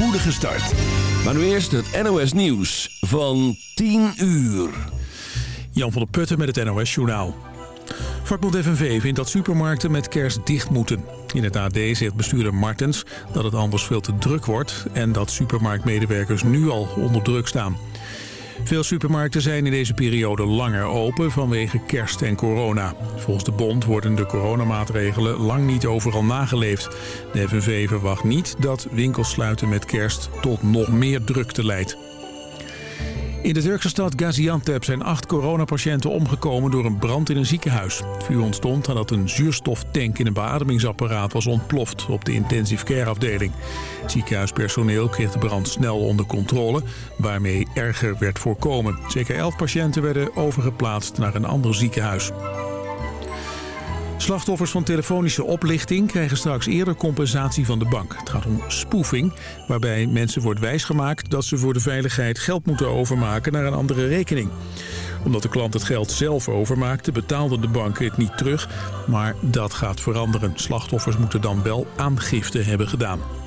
spoedige start. Maar nu eerst het NOS Nieuws van 10 uur. Jan van der Putten met het NOS Journaal. Vakbond FNV vindt dat supermarkten met kerst dicht moeten. In het AD zegt bestuurder Martens dat het anders veel te druk wordt... en dat supermarktmedewerkers nu al onder druk staan. Veel supermarkten zijn in deze periode langer open vanwege kerst en corona. Volgens de bond worden de coronamaatregelen lang niet overal nageleefd. De FNV verwacht niet dat winkels sluiten met kerst tot nog meer drukte leidt. In de Turkse stad Gaziantep zijn acht coronapatiënten omgekomen door een brand in een ziekenhuis. Het vuur ontstond nadat een zuurstoftank in een beademingsapparaat was ontploft op de intensive care afdeling. Ziekenhuispersoneel kreeg de brand snel onder controle, waarmee erger werd voorkomen. Zeker elf patiënten werden overgeplaatst naar een ander ziekenhuis. Slachtoffers van telefonische oplichting krijgen straks eerder compensatie van de bank. Het gaat om spoofing, waarbij mensen wordt wijsgemaakt dat ze voor de veiligheid geld moeten overmaken naar een andere rekening. Omdat de klant het geld zelf overmaakte, betaalde de bank het niet terug. Maar dat gaat veranderen. Slachtoffers moeten dan wel aangifte hebben gedaan.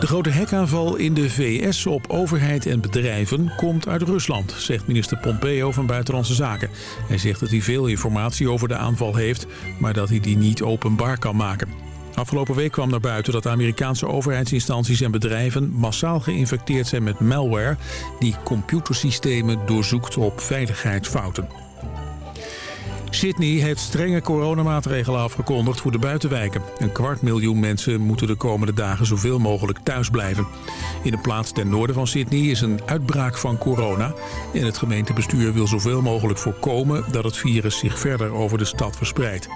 De grote hekaanval in de VS op overheid en bedrijven komt uit Rusland, zegt minister Pompeo van Buitenlandse Zaken. Hij zegt dat hij veel informatie over de aanval heeft, maar dat hij die niet openbaar kan maken. Afgelopen week kwam naar buiten dat Amerikaanse overheidsinstanties en bedrijven massaal geïnfecteerd zijn met malware die computersystemen doorzoekt op veiligheidsfouten. Sydney heeft strenge coronamaatregelen afgekondigd voor de buitenwijken. Een kwart miljoen mensen moeten de komende dagen zoveel mogelijk thuis blijven. In de plaats ten noorden van Sydney is een uitbraak van corona. En het gemeentebestuur wil zoveel mogelijk voorkomen dat het virus zich verder over de stad verspreidt.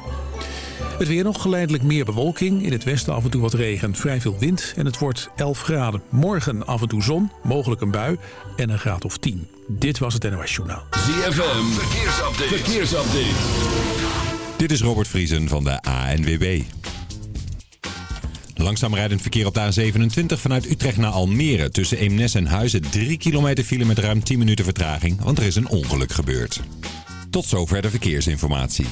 Het weer nog geleidelijk meer bewolking. In het westen af en toe wat regen, vrij veel wind en het wordt 11 graden. Morgen af en toe zon, mogelijk een bui en een graad of 10. Dit was het NOS Journaal. ZFM, verkeersupdate. verkeersupdate. Dit is Robert Vriesen van de ANWB. Langzaam rijdend verkeer op de A27 vanuit Utrecht naar Almere. Tussen Eemnes en Huizen 3 kilometer file met ruim 10 minuten vertraging, want er is een ongeluk gebeurd. Tot zover de verkeersinformatie.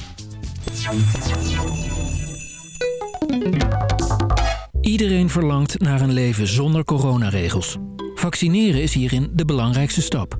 Iedereen verlangt naar een leven zonder coronaregels. Vaccineren is hierin de belangrijkste stap.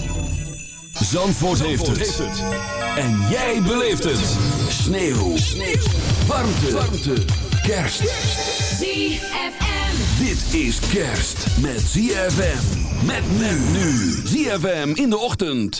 Zandvoort, heeft, het. En jij beleeft het. Sneeuw. Sneeuw. Warmte. Warmte. Kerst. ZFM. Dit is kerst met ZFM. Met men nu. ZFM in de ochtend.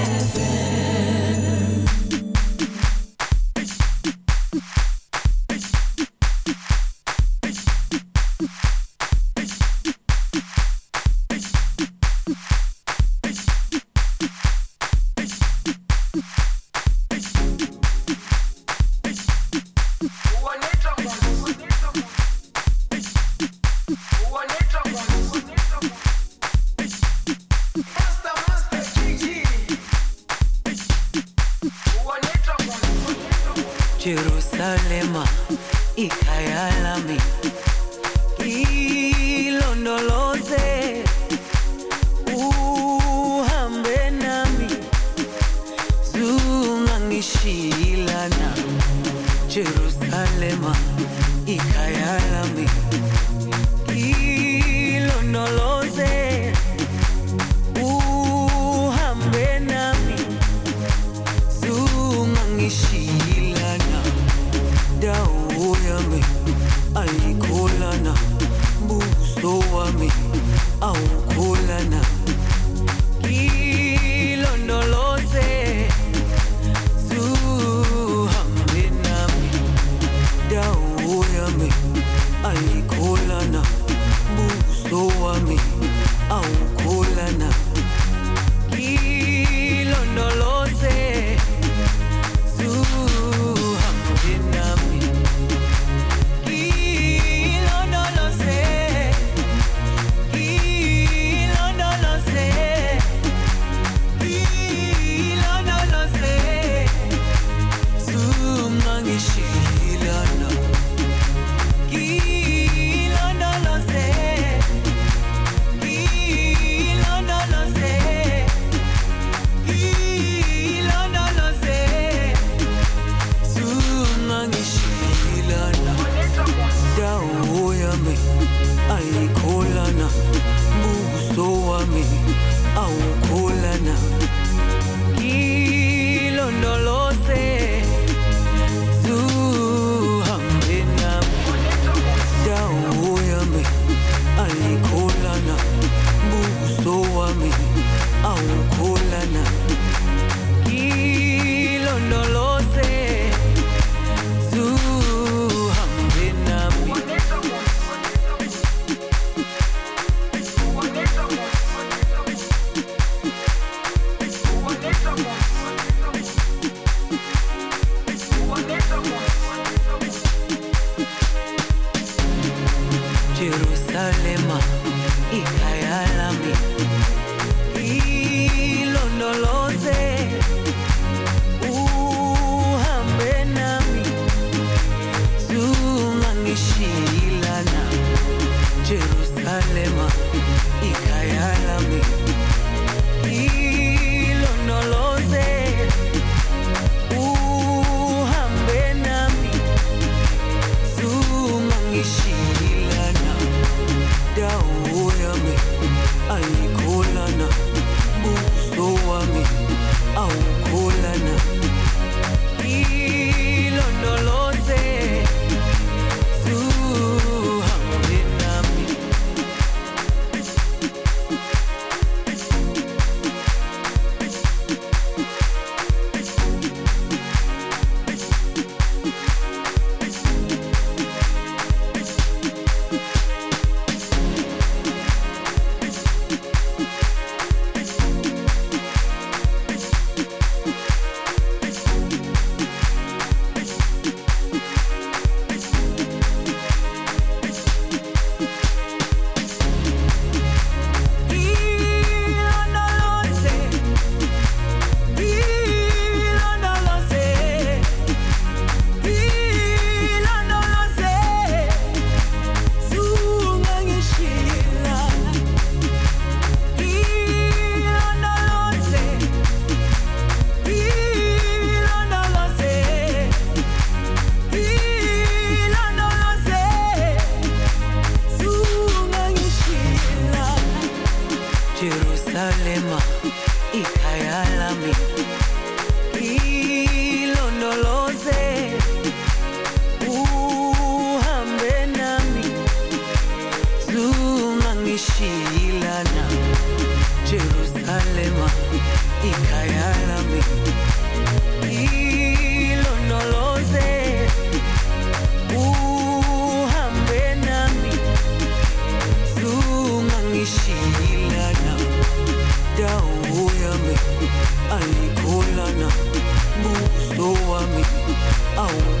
Oh.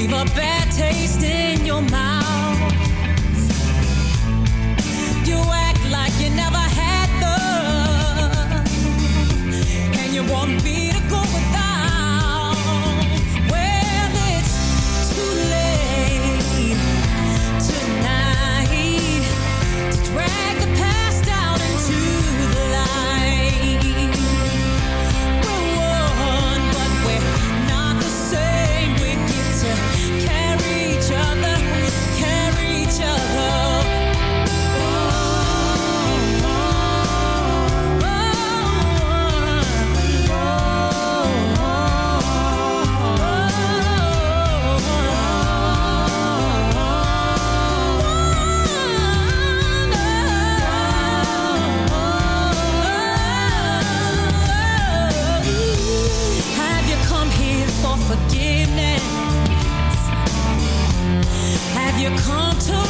leave a bad taste in your mouth. You act like you never had love, and you won't be. Come to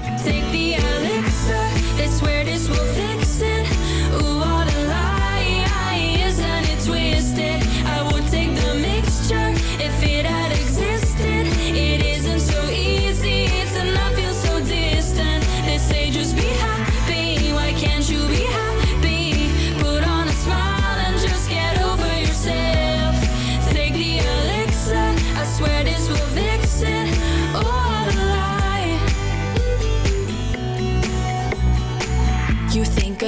Take the elixir,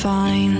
fine.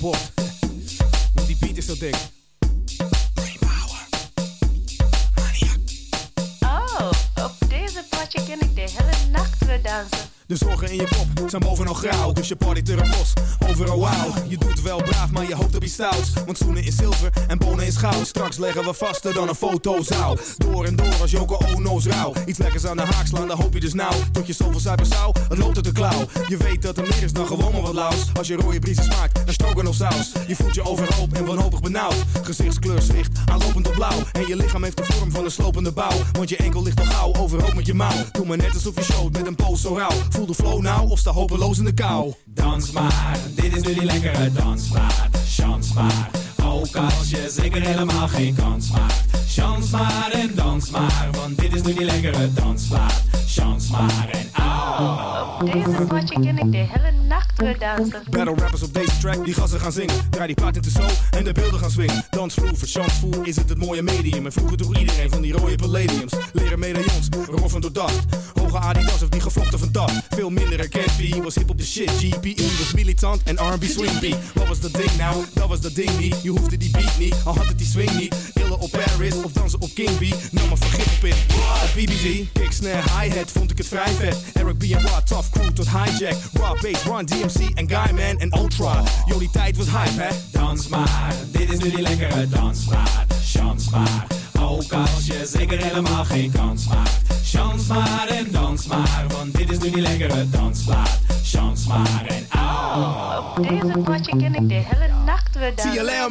Want die beat is zo dik. Oh, op deze potje ken ik de hele nacht weer dansen. De zorgen in je kop zijn bovenal grauw, dus je partyt er los. Overal wauw, je doet wel braaf, maar je hoopt op iets stouts. Want schoenen is zilver en bonen is goud. Straks leggen we vaster dan een fotozaal. Door en door als Joko Ono's rauw. Iets lekkers aan de haak slaan, dan hoop je dus nou. Tot je zoveel zuipen zou, het loopt uit de klauw. Je weet dat er meer is dan gewoon maar wat laus. Als je rode briezen smaakt, dan stroken of saus. Je voelt je overhoop en wanhopig benauwd. Gezichtskleur zwicht, aanlopend op blauw. En je lichaam heeft de vorm van een slopende bouw. Want je enkel ligt al gauw, overhoop met je mouw. Doe maar net alsof je showt met een poos zo rauw. Voel de flow nou of sta hopeloos in de kou. Dans maar, dit is nu die lekkere dansmaat. Chans maar, ook als je zeker helemaal geen kans maakt. Maar en dans maar, want dit is nu die lekkere dansmaat. Chans maar en au. Op deze potje ken ik de hele Battle rappers op deze track, die gassen gaan zingen. Draai die plaat in de zo en de beelden gaan swingen. Dansvloer, verchansvoer is het het mooie medium. En vroeger droeg iedereen van die rode palladiums. Leren medaillons, roffen door dacht. Hoge Adidas of die gevlochten van dat. Veel minder herkend, B was hip op de shit. GPE was militant en R&B swing beat. Wat was dat ding nou? Dat was dat ding niet. Je hoefde die beat niet, al had het die swing niet. Illen op Paris of dansen op King B. Nam maar vergif op in. BBG, kick, snare, hi-hat vond ik het vrij vet. Eric B en tough crew tot hijack. Bass, Run en Guyman en Ultra. Jullie tijd was hype hè? Dans maar, dit is nu die lekkere dansmaat. Chans maar, Ook als je zeker helemaal geen kans maakt. Chance maar en dans maar, want dit is nu die lekkere dansplaat. Chance maar en au. Op deze potje ken ik de hele nacht weer dansen. TLM.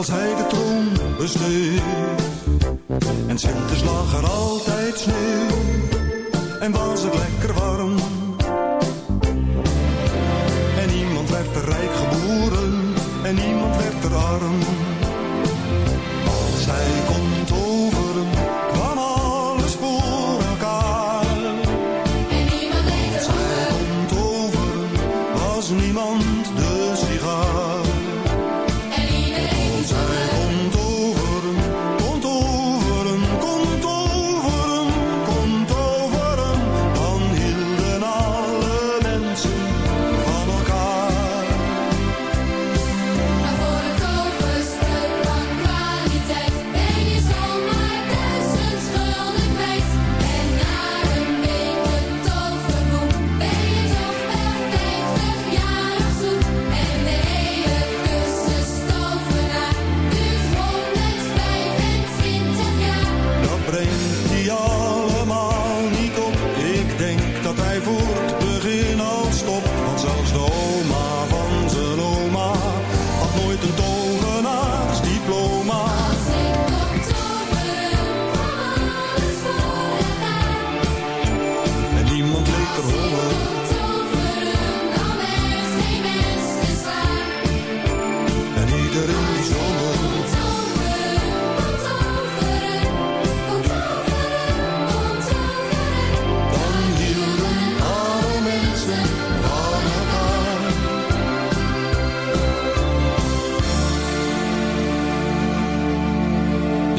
als hij de troon besteedt. En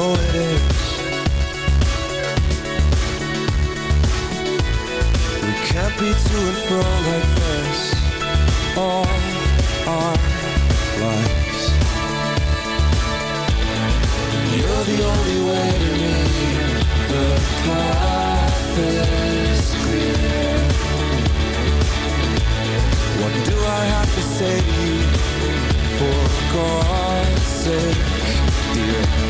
Know it is. We can't be to and fro like this all our lives. You're the only way to me. The path is clear. What do I have to say to you? For God's sake, dear.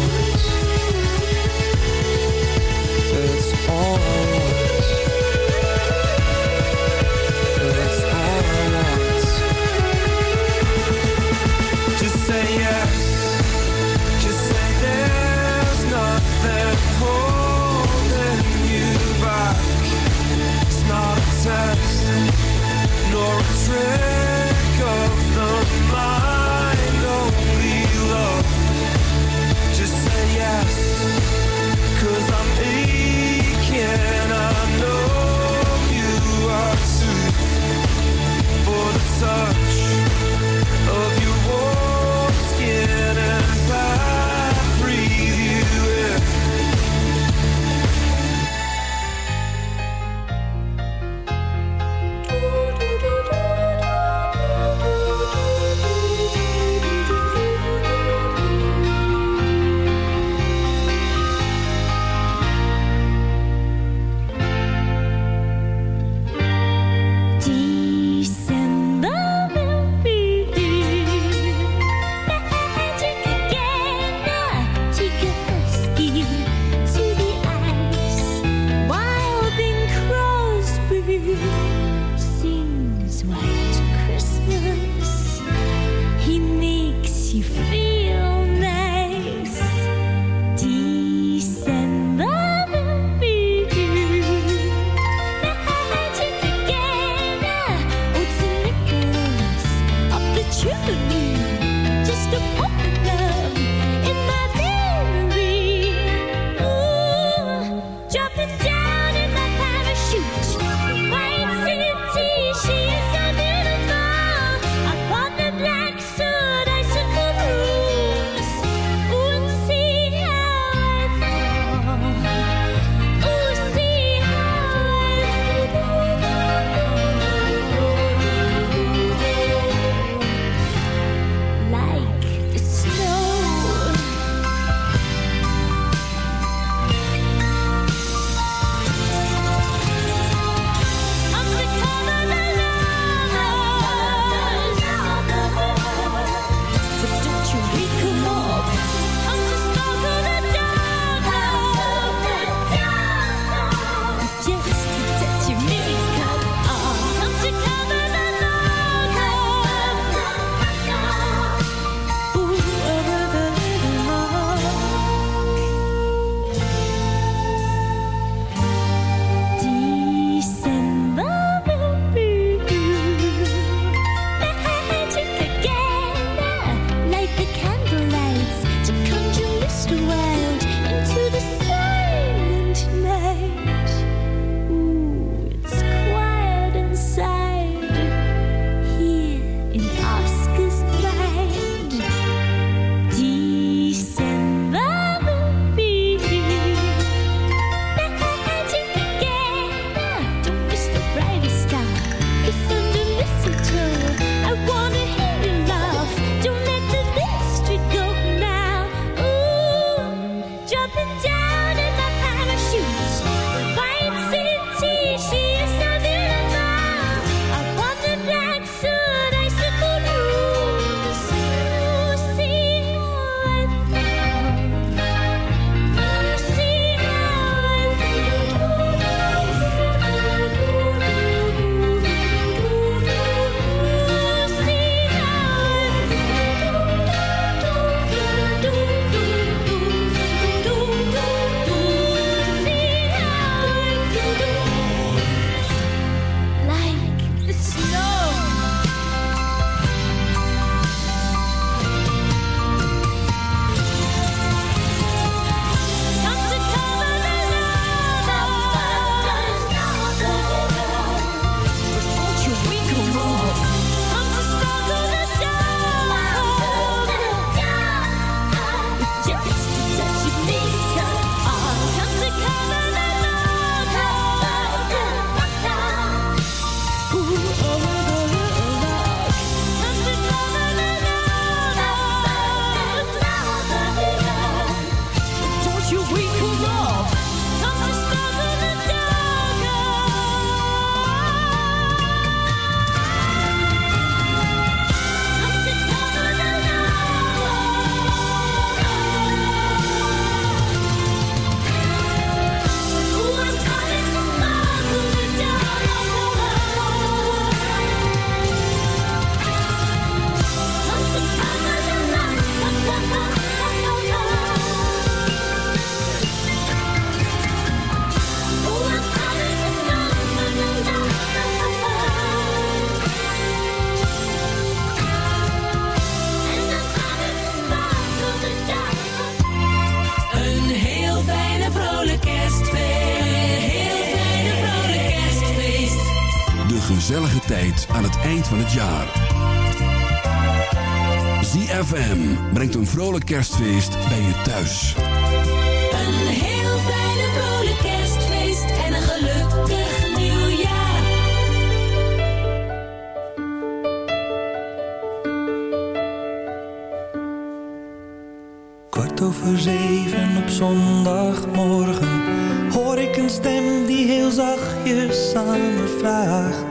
gezellige tijd aan het eind van het jaar. ZFM brengt een vrolijk kerstfeest bij je thuis. Een heel fijne vrolijk kerstfeest en een gelukkig nieuwjaar. Kwart over zeven op zondagmorgen hoor ik een stem die heel zachtjes aan me vraagt